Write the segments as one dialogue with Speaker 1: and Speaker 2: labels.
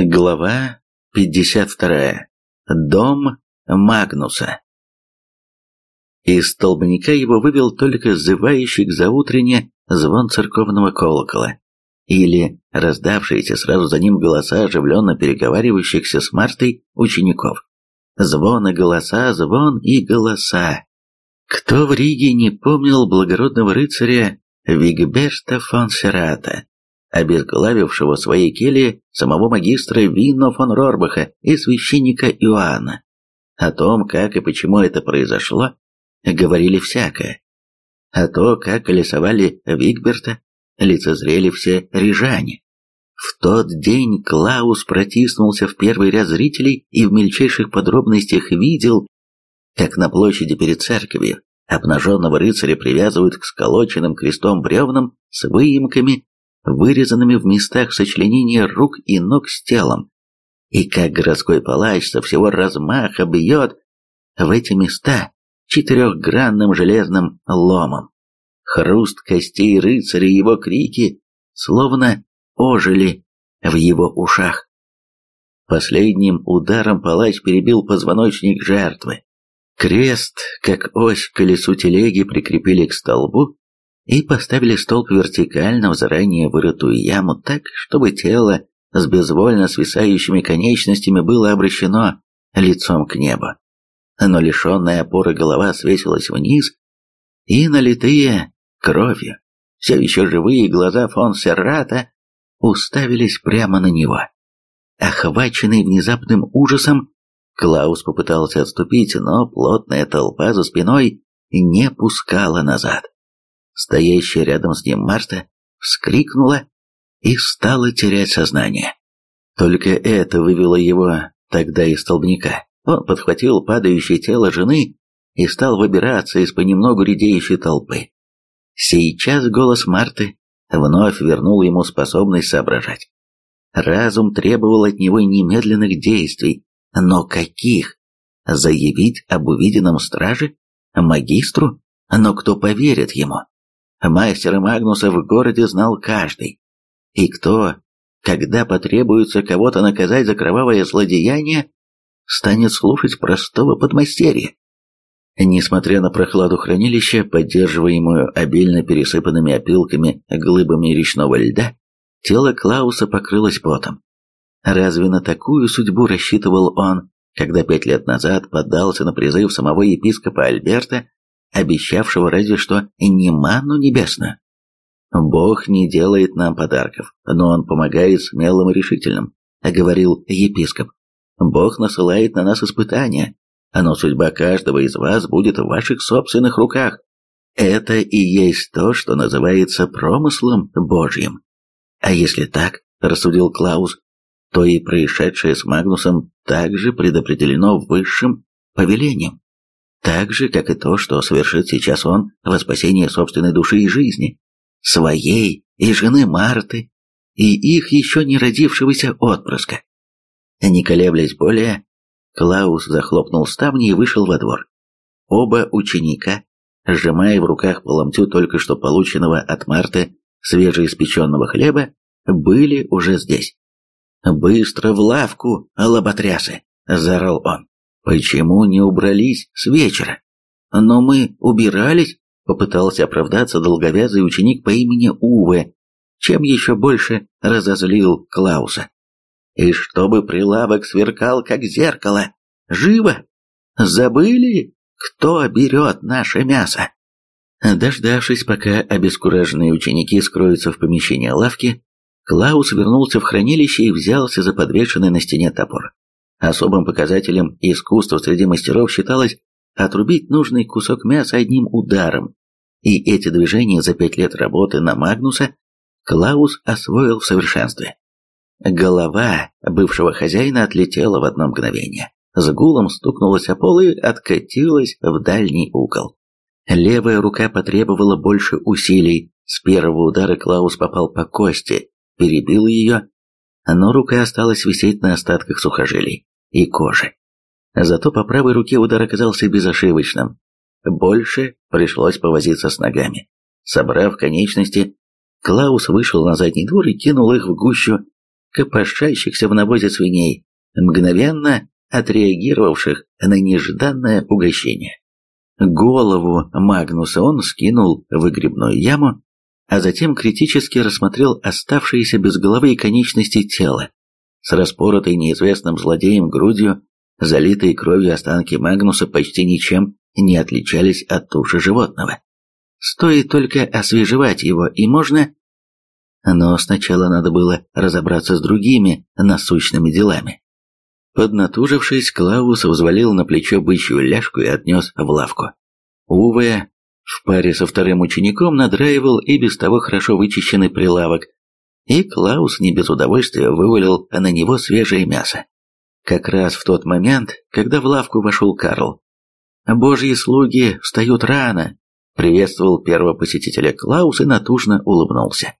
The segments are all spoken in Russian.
Speaker 1: Глава 52. Дом Магнуса. Из столбняка его вывел только зывающий к заутрене звон церковного колокола или раздавшиеся сразу за ним голоса оживленно переговаривающихся с Мартой учеников. Звон и голоса, звон и голоса. Кто в Риге не помнил благородного рыцаря Вигберта фон Серата, обезглавившего своей келье самого магистра Винно фон Рорбаха и священника Иоанна. О том, как и почему это произошло, говорили всякое. А то, как колесовали Вигберта, лицезрели все рижане. В тот день Клаус протиснулся в первый ряд зрителей и в мельчайших подробностях видел, как на площади перед церковью обнаженного рыцаря привязывают к сколоченным крестом бревнам с выемками вырезанными в местах сочленения рук и ног с телом, и как городской палач со всего размаха бьет в эти места четырехгранным железным ломом. Хруст костей рыцаря и его крики словно ожили в его ушах. Последним ударом палач перебил позвоночник жертвы. Крест, как ось к колесу телеги, прикрепили к столбу, и поставили столб вертикально в заранее вырытую яму так, чтобы тело с безвольно свисающими конечностями было обращено лицом к небу. Но лишенная опоры голова свесилась вниз, и налитые кровью, все еще живые глаза фон Серрата уставились прямо на него. Охваченный внезапным ужасом, Клаус попытался отступить, но плотная толпа за спиной не пускала назад. Стоящая рядом с ним Марта вскрикнула и стала терять сознание. Только это вывело его тогда из столбняка. Он подхватил падающее тело жены и стал выбираться из понемногу редеющей толпы. Сейчас голос Марты вновь вернул ему способность соображать. Разум требовал от него немедленных действий, но каких? Заявить об увиденном страже? Магистру? Но кто поверит ему? Мастера Магнуса в городе знал каждый. И кто, когда потребуется кого-то наказать за кровавое злодеяние, станет слушать простого подмастерья? Несмотря на прохладу хранилища, поддерживаемую обильно пересыпанными опилками глыбами речного льда, тело Клауса покрылось потом. Разве на такую судьбу рассчитывал он, когда пять лет назад поддался на призыв самого епископа Альберта обещавшего разве что не ману небесную. «Бог не делает нам подарков, но Он помогает смелым и решительным», — говорил епископ. «Бог насылает на нас испытания, но судьба каждого из вас будет в ваших собственных руках. Это и есть то, что называется промыслом Божьим. А если так, — рассудил Клаус, — то и происшедшее с Магнусом также предопределено высшим повелением так же, как и то, что совершит сейчас он во спасение собственной души и жизни, своей и жены Марты, и их еще не родившегося отпрыска. Не колеблясь более, Клаус захлопнул ставни и вышел во двор. Оба ученика, сжимая в руках по ломтю только что полученного от Марты свежеиспеченного хлеба, были уже здесь. «Быстро в лавку, лоботрясы!» – заорал он. Почему не убрались с вечера? Но мы убирались, попытался оправдаться долговязый ученик по имени Уве, чем еще больше разозлил Клауса. И чтобы прилавок сверкал, как зеркало. Живо! Забыли, кто берет наше мясо? Дождавшись, пока обескураженные ученики скроются в помещении лавки, Клаус вернулся в хранилище и взялся за подвешенный на стене топор. Особым показателем искусства среди мастеров считалось отрубить нужный кусок мяса одним ударом, и эти движения за пять лет работы на Магнуса Клаус освоил в совершенстве. Голова бывшего хозяина отлетела в одно мгновение, с гулом стукнулась о пол и откатилась в дальний угол. Левая рука потребовала больше усилий, с первого удара Клаус попал по кости, перебил ее, но рука осталась висеть на остатках сухожилий и кожи. Зато по правой руке удар оказался безошибочным. Больше пришлось повозиться с ногами. Собрав конечности, Клаус вышел на задний двор и кинул их в гущу копошащихся в навозе свиней, мгновенно отреагировавших на нежданное угощение. Голову Магнуса он скинул в выгребную яму, а затем критически рассмотрел оставшиеся без головы и конечности тела. С распоротой неизвестным злодеем грудью, залитые кровью останки Магнуса почти ничем не отличались от туши животного. Стоит только освежевать его, и можно... Но сначала надо было разобраться с другими насущными делами. Поднатужившись, Клаус взвалил на плечо бычью ляжку и отнес в лавку. Уве в паре со вторым учеником надраивал и без того хорошо вычищенный прилавок, и Клаус не без удовольствия вывалил на него свежее мясо. Как раз в тот момент, когда в лавку вошел Карл. «Божьи слуги встают рано», — приветствовал первого посетителя Клаус и натужно улыбнулся.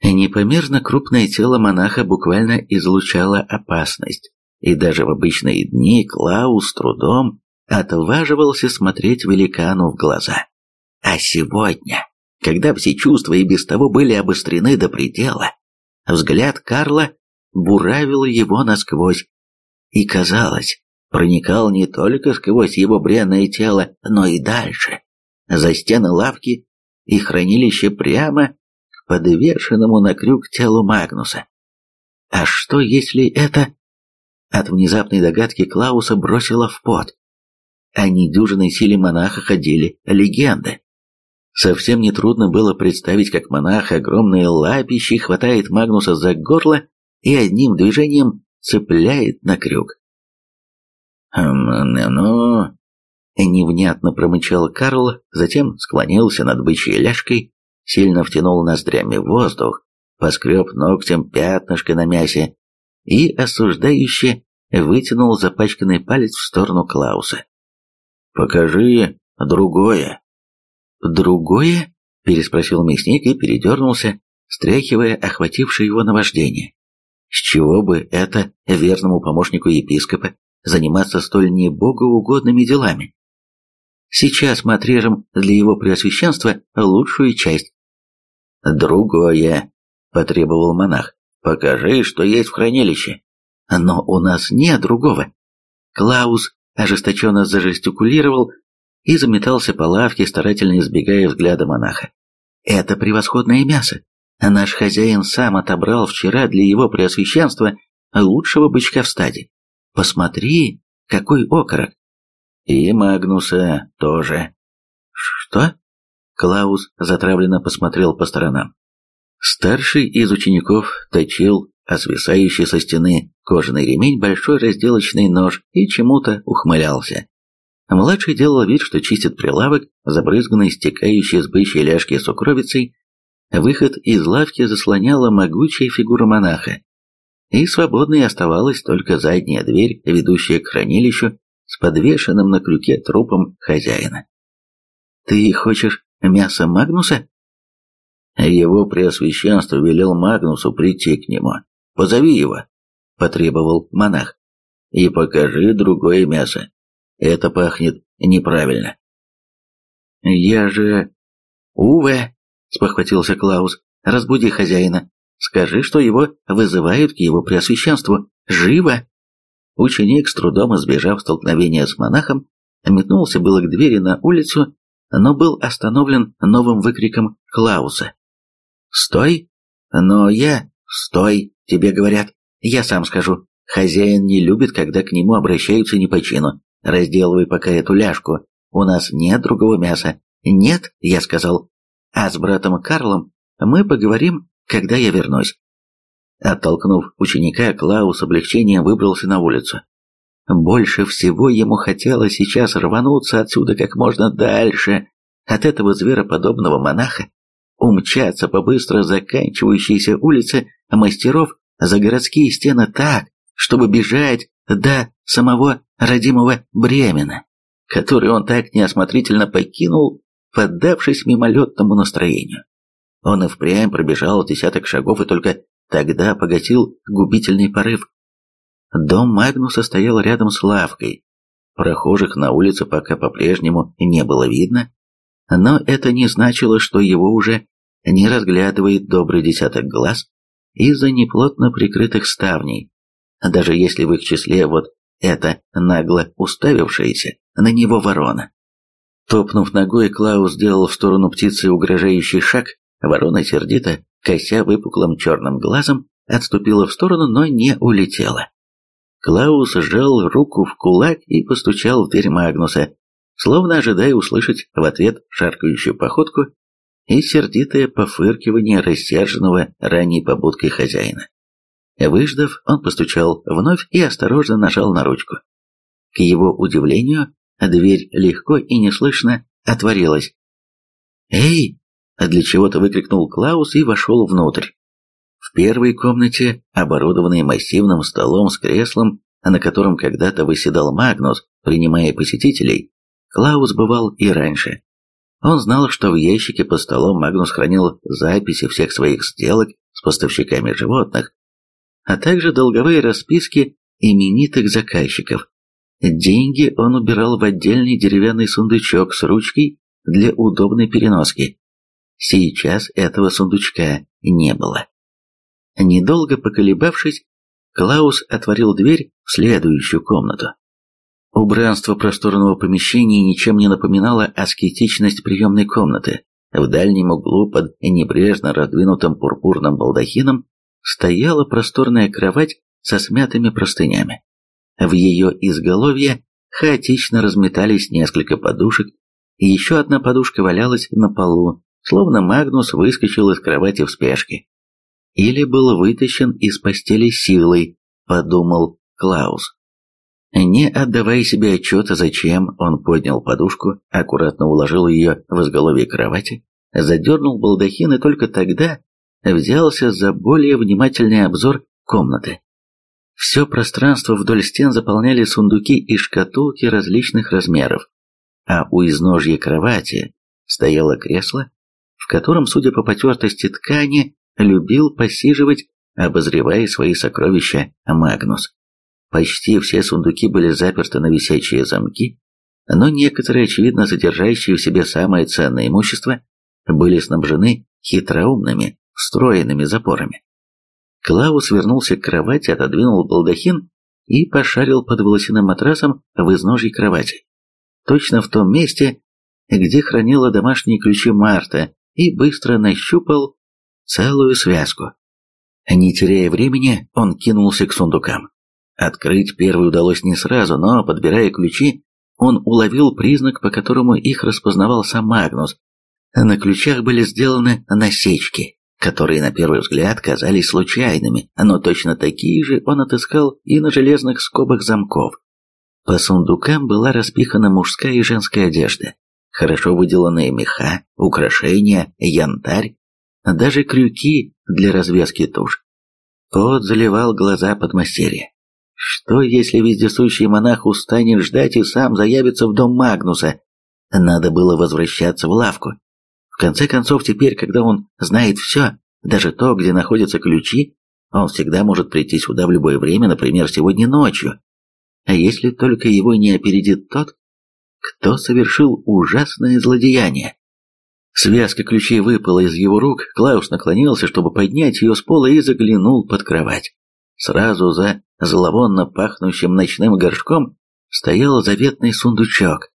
Speaker 1: Непомерно крупное тело монаха буквально излучало опасность, и даже в обычные дни Клаус с трудом отваживался смотреть великану в глаза. А сегодня, когда все чувства и без того были обострены до предела, взгляд Карла буравил его насквозь, и, казалось, проникал не только сквозь его бренное тело, но и дальше, за стены лавки и хранилище прямо к подвешенному на крюк телу Магнуса. А что, если это... От внезапной догадки Клауса бросило в пот. О недюжиной силе монаха ходили легенды. Совсем нетрудно было представить, как монах огромные лапищи хватает Магнуса за горло и одним движением цепляет на крюк. «Ну...» — невнятно промычал Карл, затем склонился над бычьей ляжкой, сильно втянул ноздрями воздух, поскреб ногтем пятнышко на мясе и осуждающе вытянул запачканный палец в сторону Клауса. «Покажи другое». «Другое?» – переспросил мясник и передернулся, стряхивая охватившее его наваждение. С чего бы это верному помощнику епископа заниматься столь небогоугодными делами? Сейчас мы отрежем для его преосвященства лучшую часть. «Другое», – потребовал монах. «Покажи, что есть в хранилище». «Но у нас нет другого». Клаус ожесточенно зажестикулировал и заметался по лавке, старательно избегая взгляда монаха. «Это превосходное мясо. Наш хозяин сам отобрал вчера для его преосвященства лучшего бычка в стаде. Посмотри, какой окорок!» «И Магнуса тоже». «Что?» Клаус затравленно посмотрел по сторонам. Старший из учеников точил, а свисающий со стены кожаный ремень большой разделочный нож и чему-то ухмылялся. Младший делал вид, что чистит прилавок, забрызганный стекающей с бычьей ляжки сукровицей. Выход из лавки заслоняла могучая фигура монаха. И свободной оставалась только задняя дверь, ведущая к хранилищу с подвешенным на крюке трупом хозяина. «Ты хочешь мясо Магнуса?» Его преосвященство велел Магнусу прийти к нему. «Позови его», — потребовал монах, — «и покажи другое мясо. Это пахнет неправильно». «Я же...» «Уве», — спохватился Клаус, — «разбуди хозяина. Скажи, что его вызывают к его преосвященству. Живо!» Ученик, с трудом избежав столкновения с монахом, метнулся было к двери на улицу, но был остановлен новым выкриком Клауса. «Стой! Но я... Стой!» — тебе говорят. «Я сам скажу. Хозяин не любит, когда к нему обращаются не по чину. Разделывай пока эту ляжку. У нас нет другого мяса. Нет, я сказал. А с братом Карлом мы поговорим, когда я вернусь». Оттолкнув ученика, Клаус с облегчением выбрался на улицу. Больше всего ему хотелось сейчас рвануться отсюда как можно дальше, от этого звероподобного монаха, умчаться по быстро заканчивающейся улице мастеров за городские стены так, чтобы бежать до самого родимого Бремена, который он так неосмотрительно покинул, поддавшись мимолетному настроению. Он и впрямь пробежал десяток шагов и только тогда погасил губительный порыв. Дом Магнуса стоял рядом с лавкой. Прохожих на улице пока по-прежнему не было видно, но это не значило, что его уже не разглядывает добрый десяток глаз, из-за неплотно прикрытых ставней. Даже если в их числе вот эта нагло уставившаяся на него ворона. Топнув ногой, Клаус сделал в сторону птицы угрожающий шаг. Ворона сердито, кося выпуклым черным глазом, отступила в сторону, но не улетела. Клаус сжал руку в кулак и постучал в дверь Магнуса, словно ожидая услышать в ответ шаркающую походку и сердитое пофыркивание рассерженного ранней побудкой хозяина. Выждав, он постучал вновь и осторожно нажал на ручку. К его удивлению, дверь легко и неслышно отворилась. «Эй!» – для чего-то выкрикнул Клаус и вошел внутрь. В первой комнате, оборудованной массивным столом с креслом, на котором когда-то выседал Магнус, принимая посетителей, Клаус бывал и раньше. Он знал, что в ящике под столом Магнус хранил записи всех своих сделок с поставщиками животных, а также долговые расписки именитых заказчиков. Деньги он убирал в отдельный деревянный сундучок с ручкой для удобной переноски. Сейчас этого сундучка не было. Недолго поколебавшись, Клаус отворил дверь в следующую комнату. Убранство просторного помещения ничем не напоминало аскетичность приемной комнаты. В дальнем углу под небрежно раздвинутым пурпурным балдахином стояла просторная кровать со смятыми простынями. В ее изголовье хаотично разметались несколько подушек, и еще одна подушка валялась на полу, словно Магнус выскочил из кровати в спешке. Или был вытащен из постели силой, подумал Клаус. Не отдавая себе отчета, зачем, он поднял подушку, аккуратно уложил ее в изголовье кровати, задернул балдахин и только тогда взялся за более внимательный обзор комнаты. Все пространство вдоль стен заполняли сундуки и шкатулки различных размеров, а у изножья кровати стояло кресло, в котором, судя по потертости ткани, любил посиживать, обозревая свои сокровища Магнус. Почти все сундуки были заперты на висячие замки, но некоторые, очевидно содержащие в себе самое ценное имущество, были снабжены хитроумными, встроенными запорами. Клаус вернулся к кровати, отодвинул балдахин и пошарил под волосяным матрасом в изножье кровати. Точно в том месте, где хранила домашние ключи Марта, и быстро нащупал целую связку. Не теряя времени, он кинулся к сундукам. Открыть первый удалось не сразу, но, подбирая ключи, он уловил признак, по которому их распознавал сам Магнус. На ключах были сделаны насечки, которые на первый взгляд казались случайными, но точно такие же он отыскал и на железных скобах замков. По сундукам была распихана мужская и женская одежда, хорошо выделанные меха, украшения, янтарь, даже крюки для развески туш. Пот заливал глаза подмастерья. Что, если вездесущий монах устанет ждать и сам заявится в дом Магнуса? Надо было возвращаться в лавку. В конце концов, теперь, когда он знает все, даже то, где находятся ключи, он всегда может прийти сюда в любое время, например, сегодня ночью. А если только его не опередит тот, кто совершил ужасное злодеяние? Связка ключей выпала из его рук, Клаус наклонился, чтобы поднять ее с пола и заглянул под кровать. Сразу за зловонно пахнущим ночным горшком стоял заветный сундучок.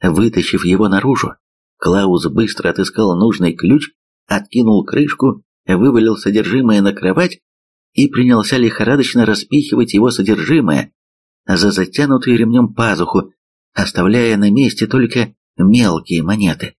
Speaker 1: Вытащив его наружу, Клаус быстро отыскал нужный ключ, откинул крышку, вывалил содержимое на кровать и принялся лихорадочно распихивать его содержимое за затянутую ремнем пазуху, оставляя на месте только мелкие монеты.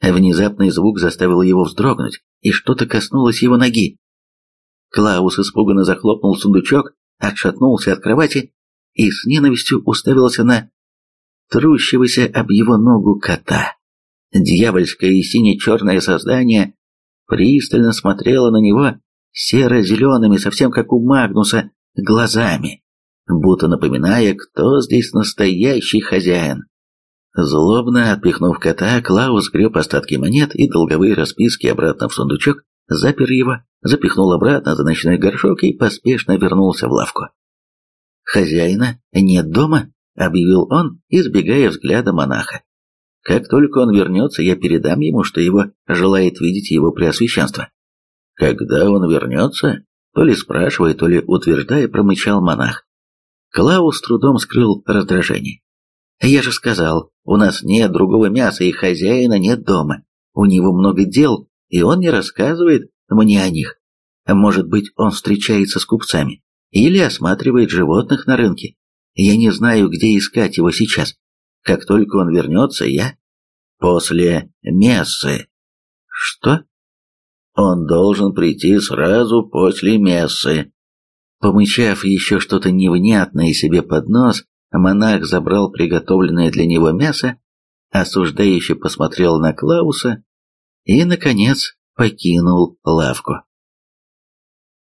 Speaker 1: Внезапный звук заставил его вздрогнуть, и что-то коснулось его ноги. Клаус испуганно захлопнул сундучок, отшатнулся от кровати и с ненавистью уставился на трущегося об его ногу кота. Дьявольское и сине-черное создание пристально смотрело на него серо-зелеными, совсем как у Магнуса, глазами, будто напоминая, кто здесь настоящий хозяин. Злобно отпихнув кота, Клаус греб остатки монет и долговые расписки обратно в сундучок, запер его, запихнул обратно за ночной горшок и поспешно вернулся в лавку. «Хозяина нет дома», — объявил он, избегая взгляда монаха. «Как только он вернется, я передам ему, что его желает видеть его преосвященство». Когда он вернется? То ли спрашивая, то ли утверждая, промычал монах. Клаус трудом скрыл раздражение. «Я же сказал, у нас нет другого мяса, и хозяина нет дома. У него много дел, и он не рассказывает мне о них. Может быть, он встречается с купцами или осматривает животных на рынке. Я не знаю, где искать его сейчас. Как только он вернется, я... После мессы. Что? Он должен прийти сразу после мессы. Помычав еще что-то невнятное себе под нос, монах забрал приготовленное для него мясо, осуждающе посмотрел на Клауса и, наконец, покинул лавку.